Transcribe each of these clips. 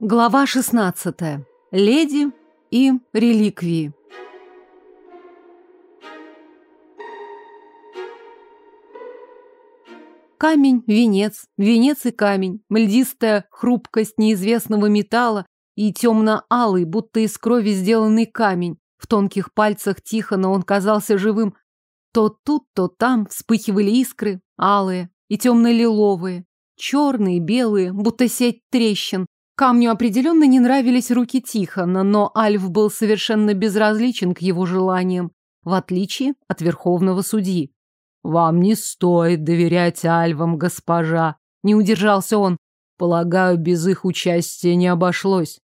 Глава 16. Леди и реликвии. Камень, венец, венец и камень, мльдистая хрупкость неизвестного металла и темно-алый, будто из крови сделанный камень. В тонких пальцах Тихона он казался живым. То тут, то там вспыхивали искры, алые и темно-лиловые, черные, белые, будто сеть трещин. Камню определенно не нравились руки Тихона, но Альф был совершенно безразличен к его желаниям, в отличие от верховного судьи. «Вам не стоит доверять Альвам, госпожа», — не удержался он. «Полагаю, без их участия не обошлось».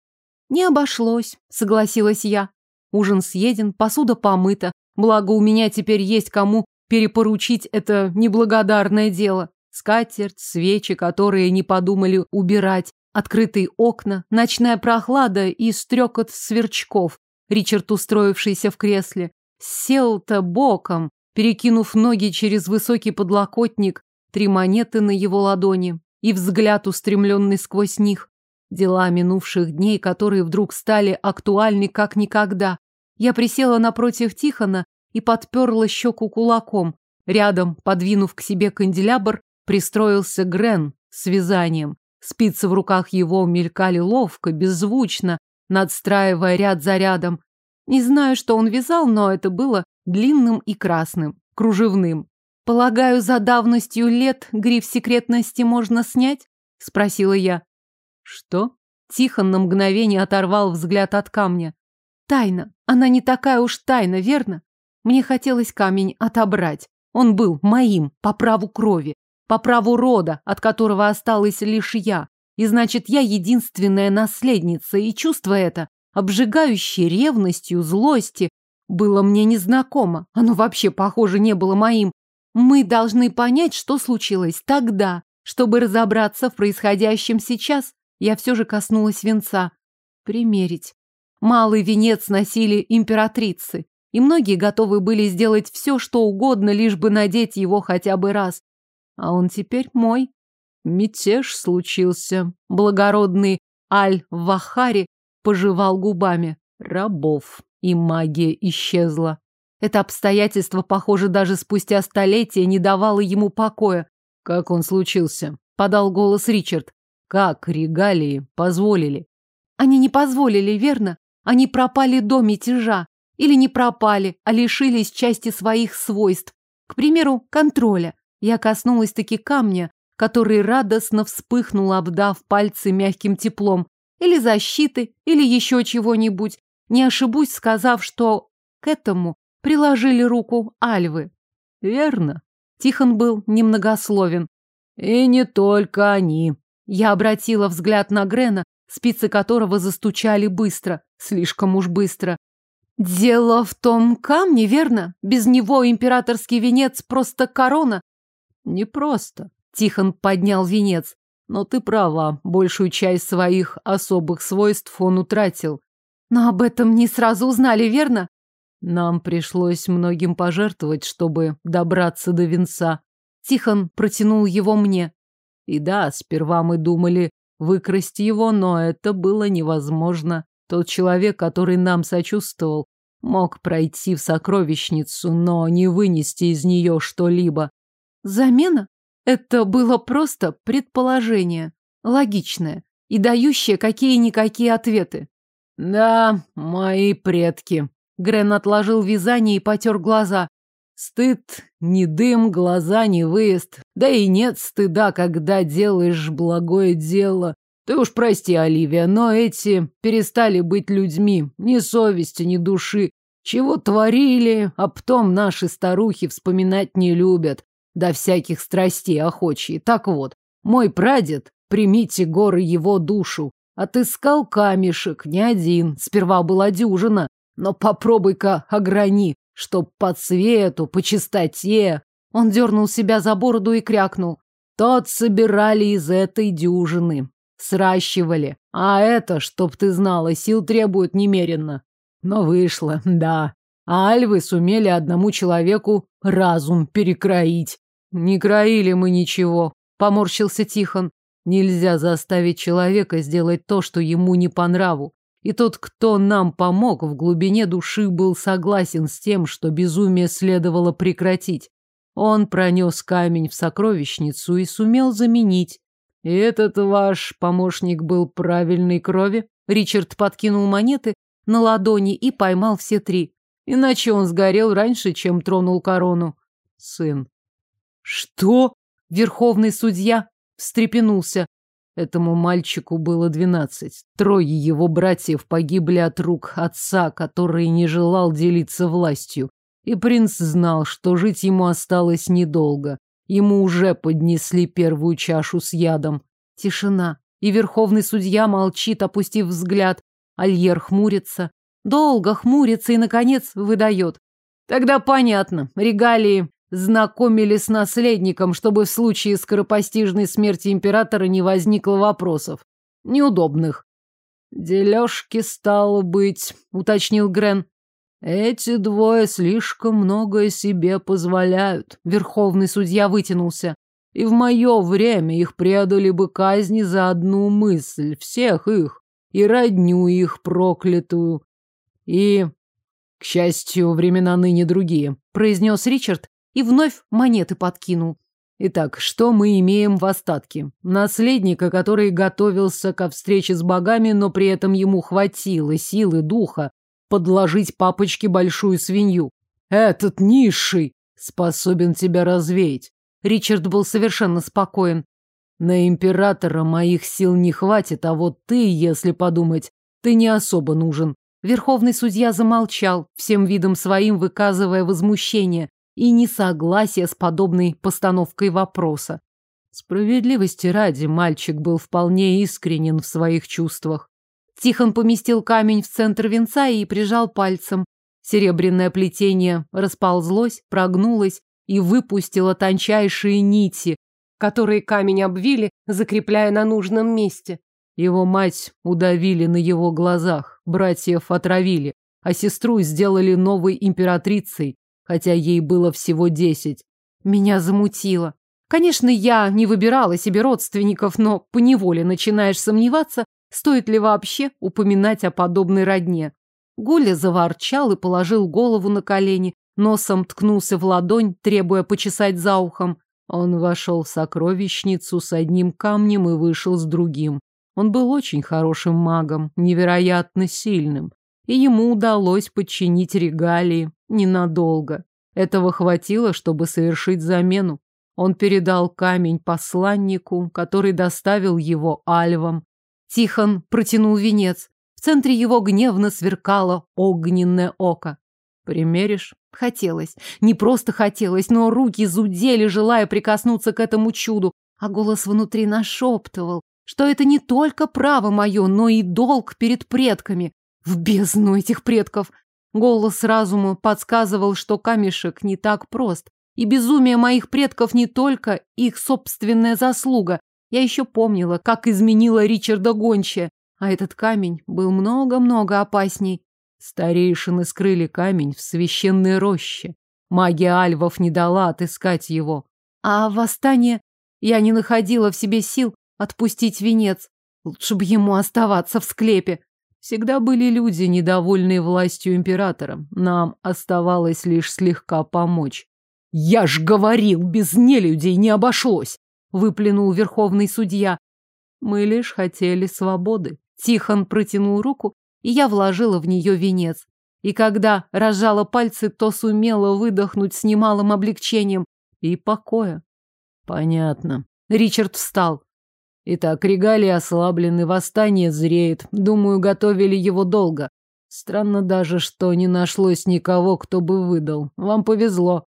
«Не обошлось», — согласилась я. Ужин съеден, посуда помыта, благо у меня теперь есть кому перепоручить это неблагодарное дело. Скатерть, свечи, которые не подумали убирать, открытые окна, ночная прохлада и стрекот сверчков. Ричард, устроившийся в кресле, сел-то боком, перекинув ноги через высокий подлокотник, три монеты на его ладони и взгляд, устремленный сквозь них. Дела минувших дней, которые вдруг стали актуальны как никогда. Я присела напротив Тихона и подперла щеку кулаком. Рядом, подвинув к себе канделябр, пристроился Грен с вязанием. Спицы в руках его мелькали ловко, беззвучно, надстраивая ряд за рядом. Не знаю, что он вязал, но это было длинным и красным, кружевным. «Полагаю, за давностью лет гриф секретности можно снять?» — спросила я. «Что?» Тихон на мгновение оторвал взгляд от камня. «Тайна. Она не такая уж тайна, верно? Мне хотелось камень отобрать. Он был моим, по праву крови по праву рода, от которого осталась лишь я. И значит, я единственная наследница, и чувство это, обжигающее ревностью, злости, было мне незнакомо. Оно вообще, похоже, не было моим. Мы должны понять, что случилось тогда, чтобы разобраться в происходящем сейчас. Я все же коснулась венца. Примерить. Малый венец носили императрицы, и многие готовы были сделать все, что угодно, лишь бы надеть его хотя бы раз а он теперь мой. Мятеж случился. Благородный Аль-Вахари пожевал губами. Рабов. И магия исчезла. Это обстоятельство, похоже, даже спустя столетия не давало ему покоя. Как он случился? Подал голос Ричард. Как регалии позволили? Они не позволили, верно? Они пропали до мятежа. Или не пропали, а лишились части своих свойств. К примеру, контроля. Я коснулась таки камня, который радостно вспыхнул, обдав пальцы мягким теплом. Или защиты, или еще чего-нибудь. Не ошибусь, сказав, что к этому приложили руку Альвы. Верно. Тихон был немногословен. И не только они. Я обратила взгляд на Грена, спицы которого застучали быстро, слишком уж быстро. Дело в том камне, верно? Без него императорский венец просто корона, Непросто. Тихон поднял венец. Но ты права, большую часть своих особых свойств он утратил. Но об этом не сразу узнали, верно? Нам пришлось многим пожертвовать, чтобы добраться до венца. Тихон протянул его мне. И да, сперва мы думали выкрасть его, но это было невозможно. Тот человек, который нам сочувствовал, мог пройти в сокровищницу, но не вынести из нее что-либо. Замена? Это было просто предположение, логичное и дающее какие-никакие ответы. Да, мои предки. Грен отложил вязание и потер глаза. Стыд, не дым, глаза, не выезд. Да и нет стыда, когда делаешь благое дело. Ты уж прости, Оливия, но эти перестали быть людьми. Ни совести, ни души. Чего творили, а потом наши старухи вспоминать не любят до всяких страстей охочие. Так вот, мой прадед, примите горы его душу, отыскал камешек, не один, сперва была дюжина, но попробуй-ка ограни, чтоб по цвету, по чистоте. Он дернул себя за бороду и крякнул. Тот собирали из этой дюжины, сращивали. А это, чтоб ты знала, сил требует немеренно. Но вышло, да. А альвы сумели одному человеку разум перекроить. Не кроили мы ничего, поморщился Тихон. Нельзя заставить человека сделать то, что ему не по нраву. И тот, кто нам помог, в глубине души был согласен с тем, что безумие следовало прекратить. Он пронес камень в сокровищницу и сумел заменить. И этот ваш помощник был правильной крови? Ричард подкинул монеты на ладони и поймал все три. Иначе он сгорел раньше, чем тронул корону. Сын. Что? Верховный судья встрепенулся. Этому мальчику было двенадцать. Трое его братьев погибли от рук отца, который не желал делиться властью. И принц знал, что жить ему осталось недолго. Ему уже поднесли первую чашу с ядом. Тишина. И верховный судья молчит, опустив взгляд. Альер хмурится. Долго хмурится и, наконец, выдает. Тогда понятно. Регалии знакомили с наследником, чтобы в случае скоропостижной смерти императора не возникло вопросов. Неудобных. «Дележки, стало быть», — уточнил Грен. «Эти двое слишком многое себе позволяют», — верховный судья вытянулся. «И в мое время их предали бы казни за одну мысль, всех их, и родню их проклятую. И, к счастью, времена ныне другие», — произнес Ричард и вновь монеты подкинул. Итак, что мы имеем в остатке? Наследника, который готовился ко встрече с богами, но при этом ему хватило силы духа подложить папочке большую свинью. Этот низший способен тебя развеять. Ричард был совершенно спокоен. На императора моих сил не хватит, а вот ты, если подумать, ты не особо нужен. Верховный судья замолчал, всем видом своим выказывая возмущение и несогласие с подобной постановкой вопроса. Справедливости ради, мальчик был вполне искренен в своих чувствах. Тихон поместил камень в центр венца и прижал пальцем. Серебряное плетение расползлось, прогнулось и выпустило тончайшие нити, которые камень обвили, закрепляя на нужном месте. Его мать удавили на его глазах, братьев отравили, а сестру сделали новой императрицей, хотя ей было всего десять. Меня замутило. Конечно, я не выбирала себе родственников, но поневоле начинаешь сомневаться, стоит ли вообще упоминать о подобной родне. Гуля заворчал и положил голову на колени, носом ткнулся в ладонь, требуя почесать за ухом. Он вошел в сокровищницу с одним камнем и вышел с другим. Он был очень хорошим магом, невероятно сильным и ему удалось подчинить регалии ненадолго. Этого хватило, чтобы совершить замену. Он передал камень посланнику, который доставил его альвам. Тихон протянул венец. В центре его гневно сверкало огненное око. Примеришь? Хотелось. Не просто хотелось, но руки зудели, желая прикоснуться к этому чуду, а голос внутри нашептывал, что это не только право мое, но и долг перед предками. В бездну этих предков! Голос разума подсказывал, что камешек не так прост. И безумие моих предков не только их собственная заслуга. Я еще помнила, как изменила Ричарда Гонча, а этот камень был много-много опасней. Старейшины скрыли камень в священной роще. Магия альвов не дала отыскать его. А восстание я не находила в себе сил отпустить венец. Лучше бы ему оставаться в склепе. Всегда были люди, недовольные властью императора. Нам оставалось лишь слегка помочь. «Я ж говорил, без нелюдей не обошлось!» — выплюнул верховный судья. «Мы лишь хотели свободы». Тихон протянул руку, и я вложила в нее венец. И когда разжала пальцы, то сумела выдохнуть с немалым облегчением и покоя. Понятно. Ричард встал. Итак, регалии ослаблены, восстание зреет. Думаю, готовили его долго. Странно даже, что не нашлось никого, кто бы выдал. Вам повезло.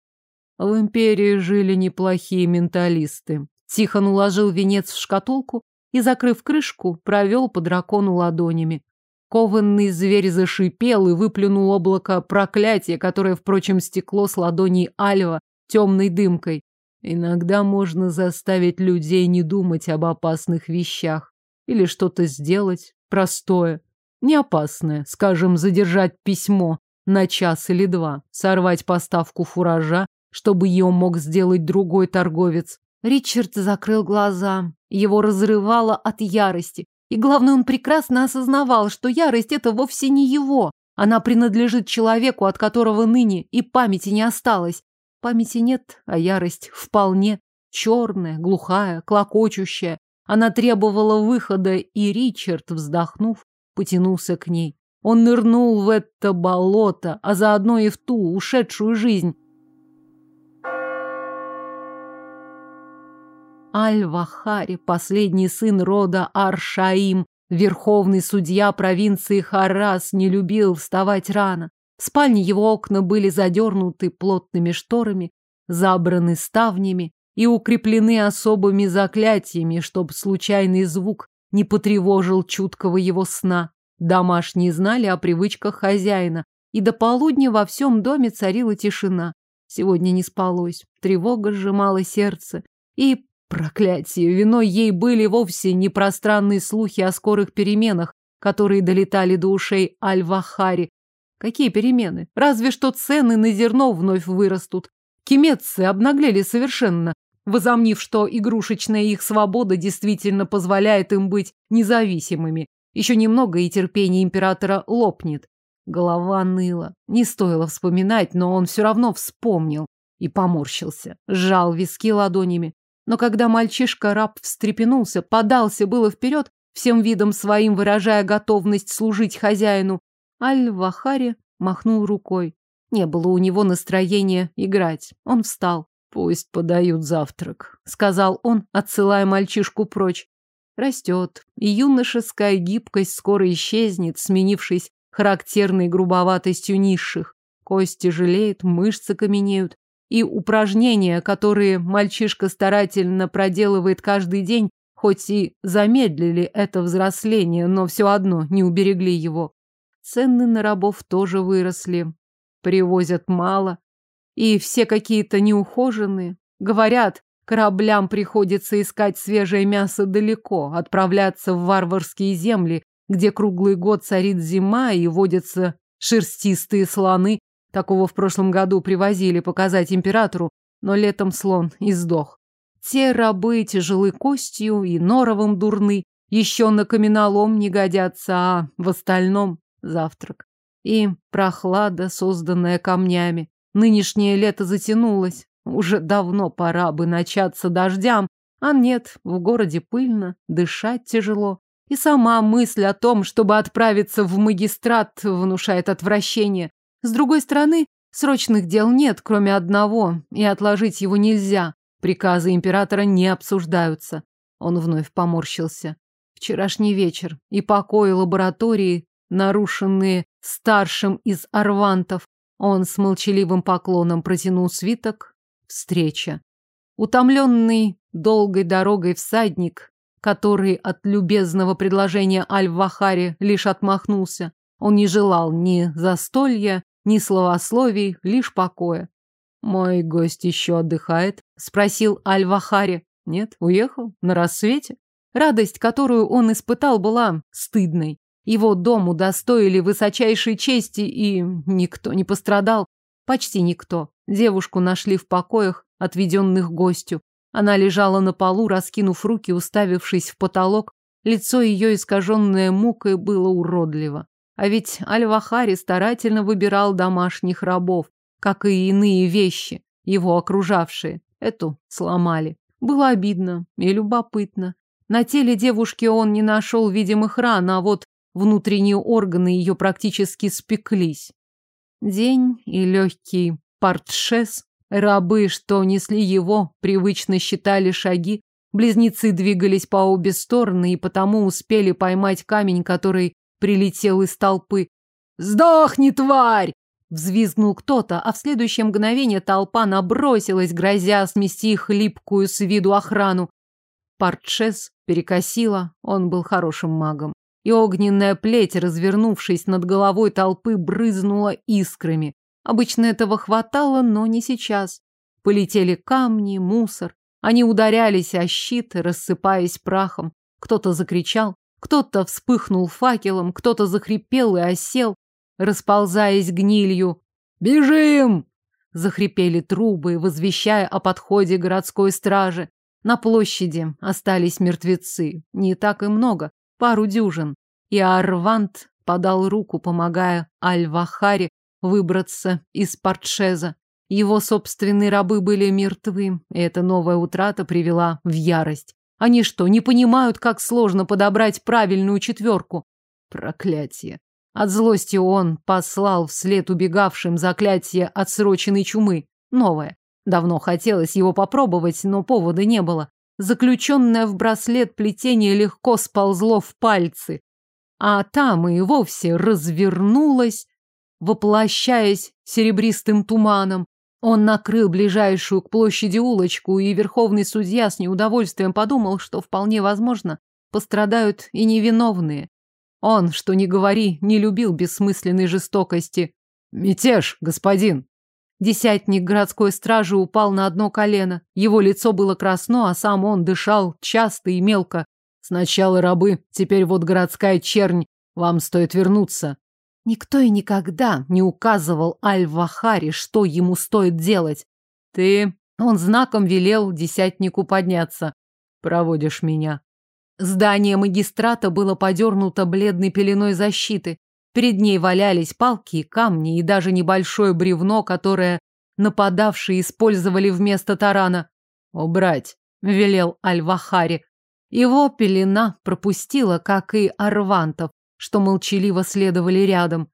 В империи жили неплохие менталисты. Тихон уложил венец в шкатулку и, закрыв крышку, провел по дракону ладонями. Кованный зверь зашипел и выплюнул облако проклятия, которое, впрочем, стекло с ладоней Альва темной дымкой. Иногда можно заставить людей не думать об опасных вещах или что-то сделать простое, не опасное, скажем, задержать письмо на час или два, сорвать поставку фуража, чтобы ее мог сделать другой торговец. Ричард закрыл глаза. Его разрывало от ярости. И главное, он прекрасно осознавал, что ярость это вовсе не его. Она принадлежит человеку, от которого ныне и памяти не осталось. Памяти нет, а ярость вполне. Черная, глухая, клокочущая. Она требовала выхода, и Ричард, вздохнув, потянулся к ней. Он нырнул в это болото, а заодно и в ту ушедшую жизнь. Аль-Вахари, последний сын рода Аршаим, верховный судья провинции Харас, не любил вставать рано. В спальне его окна были задернуты плотными шторами, забраны ставнями и укреплены особыми заклятиями, чтобы случайный звук не потревожил чуткого его сна. Домашние знали о привычках хозяина, и до полудня во всем доме царила тишина. Сегодня не спалось, тревога сжимала сердце, и Проклятие! Виной ей были вовсе не пространные слухи о скорых переменах, которые долетали до ушей Аль-Вахари. Какие перемены? Разве что цены на зерно вновь вырастут. Кеметцы обнаглели совершенно, возомнив, что игрушечная их свобода действительно позволяет им быть независимыми. Еще немного, и терпение императора лопнет. Голова ныла. Не стоило вспоминать, но он все равно вспомнил и поморщился. Сжал виски ладонями. Но когда мальчишка-раб встрепенулся, подался было вперед, всем видом своим выражая готовность служить хозяину, Аль-Вахари махнул рукой. Не было у него настроения играть. Он встал. «Пусть подают завтрак», — сказал он, отсылая мальчишку прочь. Растет, и юношеская гибкость скоро исчезнет, сменившись характерной грубоватостью низших. Кости жалеют, мышцы каменеют, и упражнения, которые мальчишка старательно проделывает каждый день, хоть и замедлили это взросление, но все одно не уберегли его. Цены на рабов тоже выросли. Привозят мало. И все какие-то неухоженные. Говорят, кораблям приходится искать свежее мясо далеко, отправляться в варварские земли, где круглый год царит зима и водятся шерстистые слоны, Такого в прошлом году привозили показать императору, но летом слон и сдох. Те рабы тяжелы костью и норовом дурны, еще на каменолом не годятся, а в остальном завтрак. И прохлада, созданная камнями. Нынешнее лето затянулось. Уже давно пора бы начаться дождям, а нет, в городе пыльно, дышать тяжело. И сама мысль о том, чтобы отправиться в магистрат, внушает отвращение. С другой стороны, срочных дел нет, кроме одного, и отложить его нельзя. Приказы императора не обсуждаются. Он вновь поморщился. Вчерашний вечер и покои лаборатории, нарушенные старшим из арвантов. Он с молчаливым поклоном протянул свиток. Встреча. Утомленный долгой дорогой всадник, который от любезного предложения Аль-Вахари лишь отмахнулся, он не желал ни застолья, ни словословий, лишь покоя. «Мой гость еще отдыхает?» — спросил Аль-Вахари. «Нет, уехал? На рассвете?» Радость, которую он испытал, была стыдной. Его дом удостоили высочайшей чести, и никто не пострадал. Почти никто. Девушку нашли в покоях, отведенных гостю. Она лежала на полу, раскинув руки, уставившись в потолок. Лицо ее, искаженное мукой, было уродливо. А ведь Аль-Вахари старательно выбирал домашних рабов, как и иные вещи, его окружавшие. Эту сломали. Было обидно и любопытно. На теле девушки он не нашел видимых ран, а вот внутренние органы ее практически спеклись. День и легкий портшес, рабы, что несли его, привычно считали шаги, близнецы двигались по обе стороны и потому успели поймать камень, который прилетел из толпы. «Сдохни, тварь!» Взвизгнул кто-то, а в следующее мгновение толпа набросилась, грозя смести хлипкую с виду охрану. Портшес перекосила, он был хорошим магом. И огненная плеть, развернувшись над головой толпы, брызнула искрами. Обычно этого хватало, но не сейчас. Полетели камни, мусор. Они ударялись о щит, рассыпаясь прахом. Кто-то закричал, кто-то вспыхнул факелом, кто-то захрипел и осел, расползаясь гнилью. «Бежим!» Захрипели трубы, возвещая о подходе городской стражи. На площади остались мертвецы. Не так и много, пару дюжин. И Арвант подал руку, помогая Аль-Вахаре выбраться из портшеза. Его собственные рабы были мертвы, и эта новая утрата привела в ярость. Они что, не понимают, как сложно подобрать правильную четверку? Проклятие. От злости он послал вслед убегавшим заклятие отсроченной чумы. Новое. Давно хотелось его попробовать, но повода не было. Заключенное в браслет плетение легко сползло в пальцы, а там и вовсе развернулось, воплощаясь серебристым туманом. Он накрыл ближайшую к площади улочку, и верховный судья с неудовольствием подумал, что вполне возможно пострадают и невиновные. Он, что ни говори, не любил бессмысленной жестокости. «Мятеж, господин!» Десятник городской стражи упал на одно колено. Его лицо было красно, а сам он дышал часто и мелко. «Сначала рабы, теперь вот городская чернь. Вам стоит вернуться». Никто и никогда не указывал Аль-Вахари, что ему стоит делать. «Ты...» Он знаком велел десятнику подняться. «Проводишь меня». Здание магистрата было подернуто бледной пеленой защиты. Перед ней валялись палки и камни, и даже небольшое бревно, которое нападавшие использовали вместо тарана. «Убрать», — велел Аль-Вахари. Его пелена пропустила, как и Арвантов, что молчаливо следовали рядом.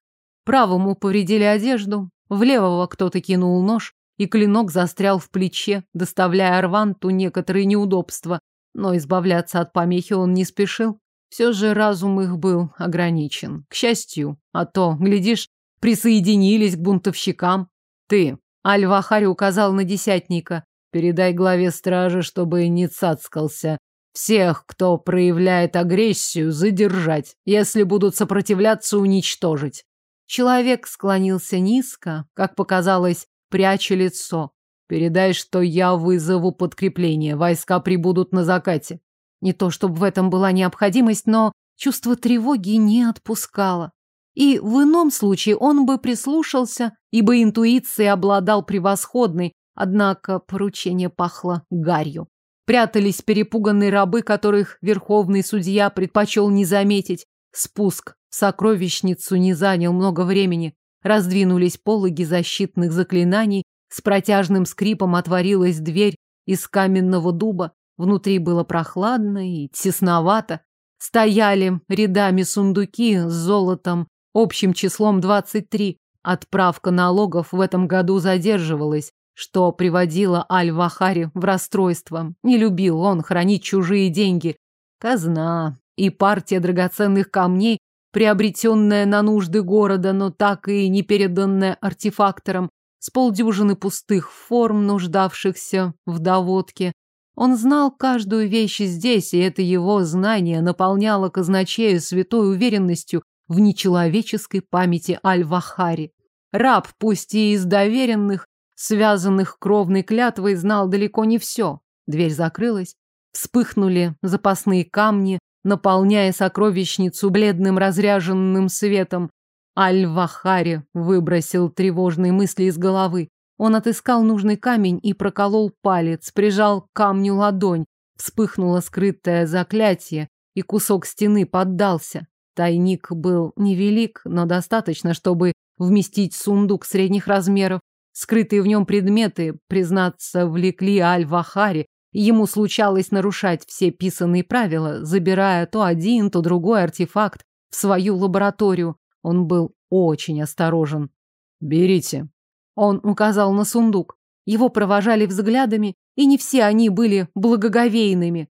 Правому повредили одежду, в левого кто-то кинул нож, и клинок застрял в плече, доставляя Арванту некоторые неудобства, но избавляться от помехи он не спешил. Все же разум их был ограничен. К счастью, а то, глядишь, присоединились к бунтовщикам. Ты, Аль-Вахари указал на десятника, передай главе стражи, чтобы не цацкался. Всех, кто проявляет агрессию, задержать. Если будут сопротивляться, уничтожить. Человек склонился низко, как показалось, пряча лицо. Передай, что я вызову подкрепление. Войска прибудут на закате. Не то чтобы в этом была необходимость, но чувство тревоги не отпускало. И в ином случае он бы прислушался, ибо интуицией обладал превосходной, однако поручение пахло гарью. Прятались перепуганные рабы, которых верховный судья предпочел не заметить. Спуск в сокровищницу не занял много времени. Раздвинулись пологи защитных заклинаний, с протяжным скрипом отворилась дверь из каменного дуба. Внутри было прохладно и тесновато. Стояли рядами сундуки с золотом, общим числом 23. Отправка налогов в этом году задерживалась, что приводило Аль-Вахари в расстройство. Не любил он хранить чужие деньги. Казна и партия драгоценных камней, приобретенная на нужды города, но так и не переданная артефакторам, с полдюжины пустых форм, нуждавшихся в доводке, он знал каждую вещь здесь, и это его знание наполняло казначею святой уверенностью в нечеловеческой памяти Аль-Вахари. Раб, пусть и из доверенных, связанных кровной клятвой, знал далеко не все. Дверь закрылась, вспыхнули запасные камни, наполняя сокровищницу бледным разряженным светом. Аль-Вахари выбросил тревожные мысли из головы. Он отыскал нужный камень и проколол палец, прижал к камню ладонь. Вспыхнуло скрытое заклятие, и кусок стены поддался. Тайник был невелик, но достаточно, чтобы вместить сундук средних размеров. Скрытые в нем предметы, признаться, влекли Аль-Вахари. Ему случалось нарушать все писанные правила, забирая то один, то другой артефакт в свою лабораторию. Он был очень осторожен. «Берите», он указал на сундук. Его провожали взглядами, и не все они были благоговейными.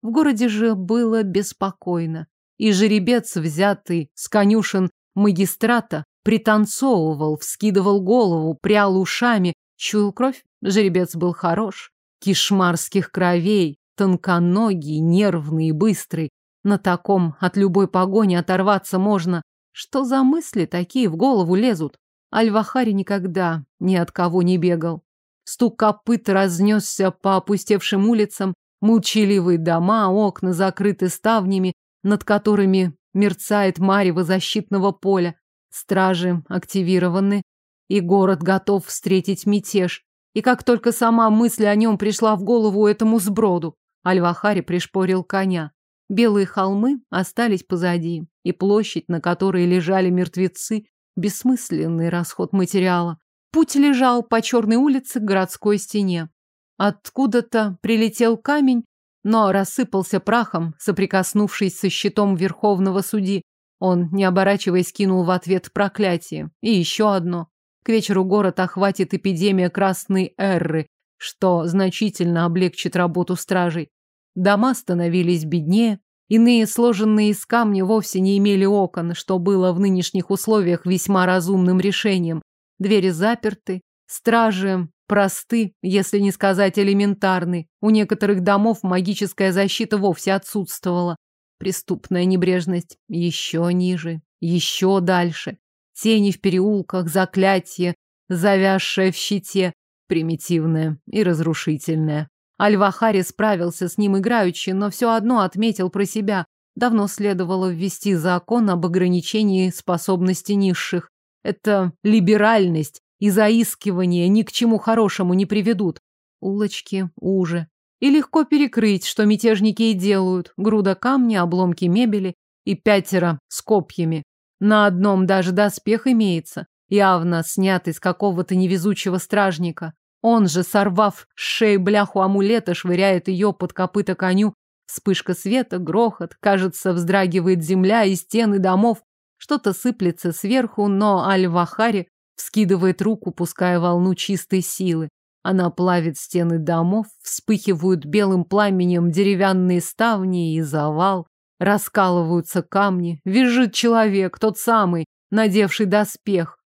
В городе же было беспокойно. И жеребец, взятый с конюшен магистрата, пританцовывал, вскидывал голову, прял ушами, чуял кровь. Жеребец был хорош, кишмарских кровей, тонконогий, нервный и быстрый. На таком от любой погони оторваться можно. Что за мысли такие в голову лезут? Альвахари никогда ни от кого не бегал. Стук копыт разнесся по опустевшим улицам, молчаливые дома, окна закрыты ставнями, над которыми мерцает марево защитного поля. Стражи активированы, и город готов встретить мятеж. И как только сама мысль о нем пришла в голову этому сброду, Альвахари пришпорил коня. Белые холмы остались позади, и площадь, на которой лежали мертвецы, бессмысленный расход материала. Путь лежал по черной улице к городской стене. Откуда-то прилетел камень, но рассыпался прахом, соприкоснувшись со щитом Верховного Суди. Он, не оборачиваясь, кинул в ответ проклятие. И еще одно. К вечеру город охватит эпидемия красной эрры, что значительно облегчит работу стражей. Дома становились беднее, иные, сложенные из камня, вовсе не имели окон, что было в нынешних условиях весьма разумным решением. Двери заперты, стражи просты, если не сказать элементарны. У некоторых домов магическая защита вовсе отсутствовала. Преступная небрежность еще ниже, еще дальше. Тени в переулках, заклятие, завязшее в щите, примитивное и разрушительное. Альвахари справился с ним играючи, но все одно отметил про себя. Давно следовало ввести закон об ограничении способности низших. Это либеральность и заискивание ни к чему хорошему не приведут. Улочки уже. И легко перекрыть, что мятежники и делают. Груда камня, обломки мебели и пятеро с копьями. На одном даже доспех имеется, явно снятый с какого-то невезучего стражника. Он же, сорвав с шеи бляху амулета, швыряет ее под копыта коню. Вспышка света, грохот, кажется, вздрагивает земля и стены домов. Что-то сыплется сверху, но Аль-Вахари вскидывает руку, пуская волну чистой силы. Она плавит стены домов, вспыхивают белым пламенем деревянные ставни и завал, раскалываются камни, визжит человек, тот самый, надевший доспех.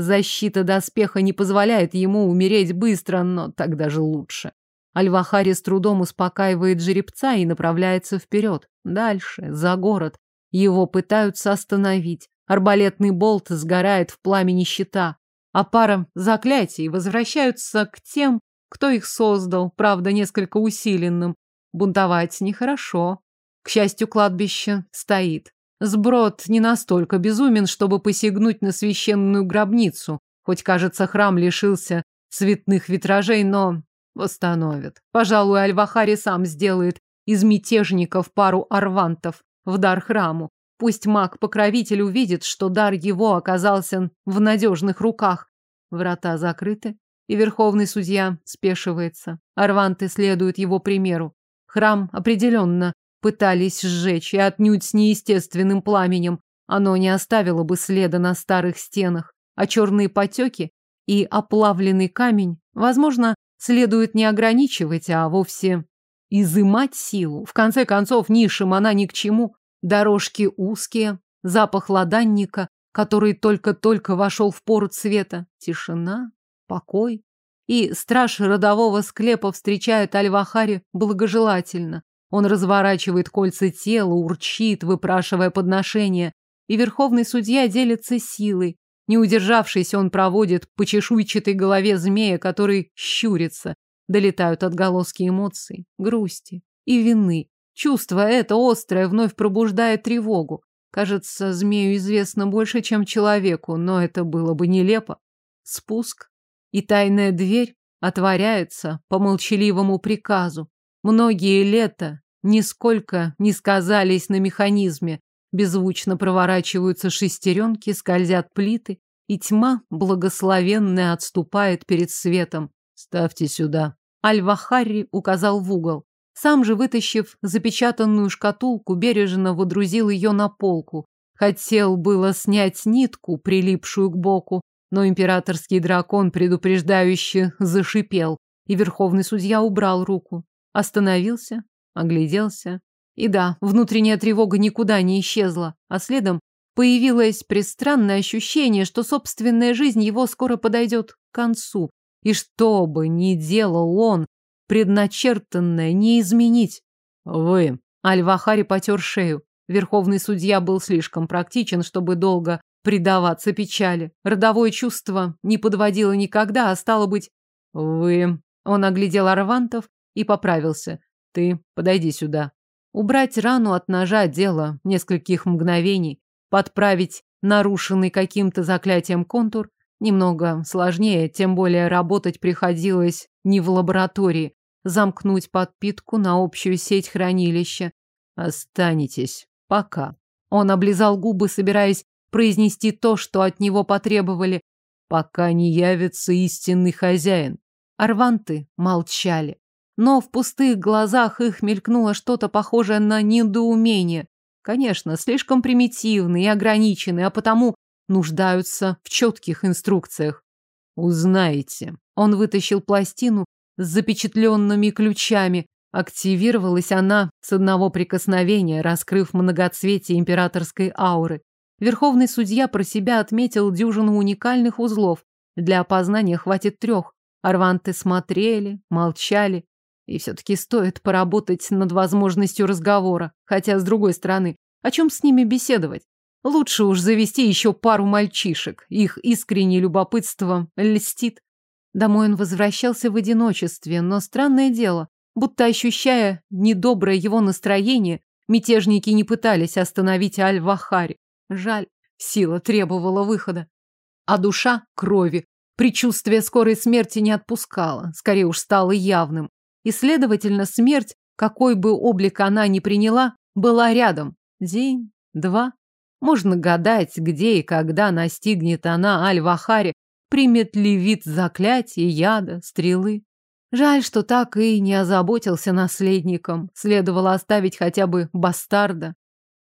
Защита доспеха не позволяет ему умереть быстро, но так даже лучше. Альвахари с трудом успокаивает жеребца и направляется вперед, дальше, за город. Его пытаются остановить. Арбалетный болт сгорает в пламени щита а пара заклятий возвращаются к тем, кто их создал, правда, несколько усиленным. Бунтовать нехорошо. К счастью, кладбище стоит. Сброд не настолько безумен, чтобы посягнуть на священную гробницу, хоть, кажется, храм лишился цветных витражей, но восстановит. Пожалуй, Альвахари сам сделает из мятежников пару арвантов в дар храму. Пусть маг-покровитель увидит, что дар его оказался в надежных руках. Врата закрыты, и верховный судья спешивается. Арванты следуют его примеру. Храм определенно пытались сжечь, и отнюдь с неестественным пламенем. Оно не оставило бы следа на старых стенах, а черные потеки и оплавленный камень, возможно, следует не ограничивать, а вовсе изымать силу. В конце концов, нишам она ни к чему. Дорожки узкие, запах ладанника, который только-только вошел в пору цвета. Тишина, покой. И страж родового склепа встречает Альвахари благожелательно. Он разворачивает кольца тела, урчит, выпрашивая подношения. И верховный судья делится силой. Не удержавшись, он проводит по чешуйчатой голове змея, который щурится. Долетают отголоски эмоций, грусти и вины. Чувство это острое вновь пробуждает тревогу. Кажется, змею известно больше, чем человеку, но это было бы нелепо. Спуск. И тайная дверь отворяется по молчаливому приказу. Многие лета нисколько не сказались на механизме. Беззвучно проворачиваются шестеренки, скользят плиты, и тьма благословенная отступает перед светом. «Ставьте сюда». Аль-Вахарри указал в угол. Сам же, вытащив запечатанную шкатулку, бережно водрузил ее на полку. Хотел было снять нитку, прилипшую к боку, но императорский дракон предупреждающе зашипел, и верховный судья убрал руку. Остановился, огляделся. И да, внутренняя тревога никуда не исчезла, а следом появилось пристранное ощущение, что собственная жизнь его скоро подойдет к концу. И что бы ни делал он, предначертанное не изменить. Вы. Альвахари потер шею. Верховный судья был слишком практичен, чтобы долго предаваться печали. Родовое чувство не подводило никогда, а стало быть... Вы. Он оглядел Арвантов и поправился. Ты подойди сюда. Убрать рану от ножа – дело нескольких мгновений. Подправить нарушенный каким-то заклятием контур Немного сложнее, тем более работать приходилось не в лаборатории. Замкнуть подпитку на общую сеть хранилища. Останетесь. Пока. Он облизал губы, собираясь произнести то, что от него потребовали, пока не явится истинный хозяин. Арванты молчали. Но в пустых глазах их мелькнуло что-то похожее на недоумение. Конечно, слишком примитивны и ограничены, а потому нуждаются в четких инструкциях. Узнаете. Он вытащил пластину с запечатленными ключами. Активировалась она с одного прикосновения, раскрыв многоцветие императорской ауры. Верховный судья про себя отметил дюжину уникальных узлов. Для опознания хватит трех. Арванты смотрели, молчали. И все-таки стоит поработать над возможностью разговора. Хотя, с другой стороны, о чем с ними беседовать? Лучше уж завести еще пару мальчишек. Их искреннее любопытство льстит. Домой он возвращался в одиночестве, но странное дело, будто ощущая недоброе его настроение, мятежники не пытались остановить Аль-Вахари. Жаль, сила требовала выхода. А душа — крови. Предчувствие скорой смерти не отпускало, скорее уж стало явным. И, следовательно, смерть, какой бы облик она ни приняла, была рядом. День, два. Можно гадать, где и когда настигнет она Аль-Вахари, примет ли вид заклятия, яда, стрелы. Жаль, что так и не озаботился наследником. Следовало оставить хотя бы бастарда.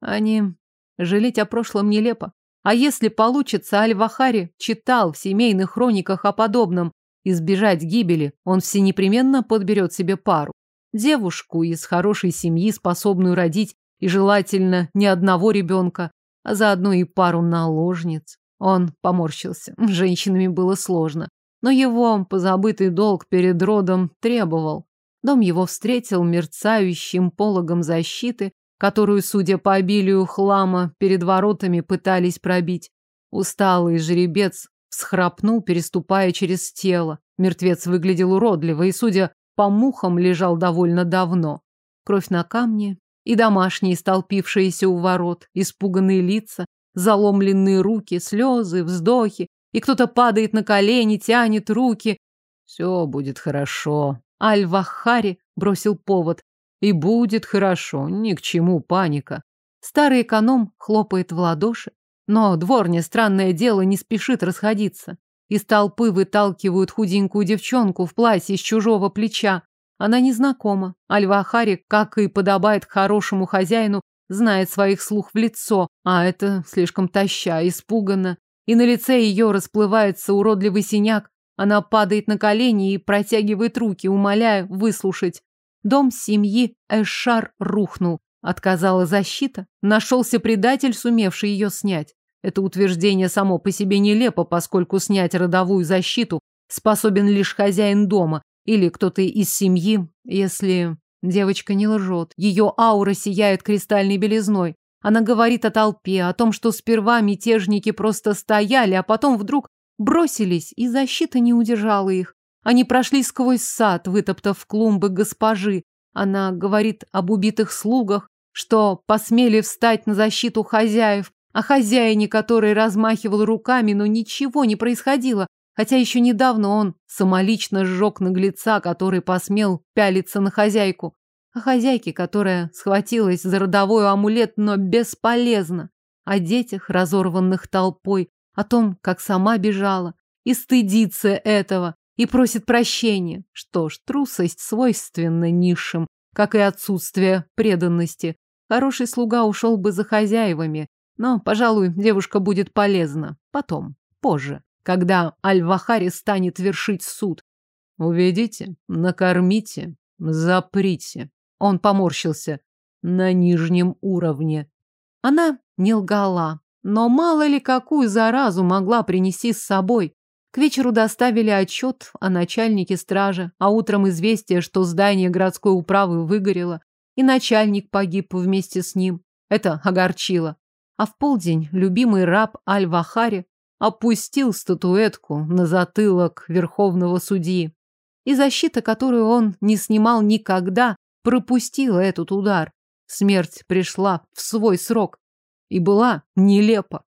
Не жалеть о прошлом нелепо. А если получится, Аль-Вахари читал в семейных хрониках о подобном. Избежать гибели он все непременно подберет себе пару. Девушку из хорошей семьи, способную родить, и желательно не одного ребенка, а заодно и пару наложниц. Он поморщился. Женщинами было сложно. Но его позабытый долг перед родом требовал. Дом его встретил мерцающим пологом защиты, которую, судя по обилию хлама, перед воротами пытались пробить. Усталый жеребец всхрапнул, переступая через тело. Мертвец выглядел уродливо и, судя по мухам, лежал довольно давно. Кровь на камне и домашние, столпившиеся у ворот, испуганные лица, заломленные руки, слезы, вздохи, и кто-то падает на колени, тянет руки. Все будет хорошо. Аль-Вахари бросил повод. И будет хорошо, ни к чему паника. Старый эконом хлопает в ладоши, но дворня, странное дело, не спешит расходиться. Из толпы выталкивают худенькую девчонку в платье с чужого плеча. Она незнакома. Аль-Вахари, как и подобает хорошему хозяину, знает своих слух в лицо, а это слишком таща, испуганно. И на лице ее расплывается уродливый синяк. Она падает на колени и протягивает руки, умоляя выслушать. Дом семьи Эшар рухнул. Отказала защита. Нашелся предатель, сумевший ее снять. Это утверждение само по себе нелепо, поскольку снять родовую защиту способен лишь хозяин дома или кто-то из семьи, если Девочка не лжет. Ее аура сияет кристальной белизной. Она говорит о толпе, о том, что сперва мятежники просто стояли, а потом вдруг бросились, и защита не удержала их. Они прошли сквозь сад, вытоптав клумбы госпожи. Она говорит об убитых слугах, что посмели встать на защиту хозяев, о хозяине, который размахивал руками, но ничего не происходило, хотя еще недавно он самолично сжег наглеца, который посмел пялиться на хозяйку. О хозяйке, которая схватилась за родовой амулет, но бесполезно. О детях, разорванных толпой, о том, как сама бежала, и стыдится этого, и просит прощения. Что ж, трусость свойственна низшим, как и отсутствие преданности. Хороший слуга ушел бы за хозяевами, но, пожалуй, девушка будет полезна. Потом, позже когда Аль-Вахари станет вершить суд. Уведите, накормите, заприте. Он поморщился. На нижнем уровне. Она не лгала, но мало ли какую заразу могла принести с собой. К вечеру доставили отчет о начальнике стражи, а утром известие, что здание городской управы выгорело, и начальник погиб вместе с ним. Это огорчило. А в полдень любимый раб Аль-Вахари опустил статуэтку на затылок верховного судьи. И защита, которую он не снимал никогда, пропустила этот удар. Смерть пришла в свой срок и была нелепа.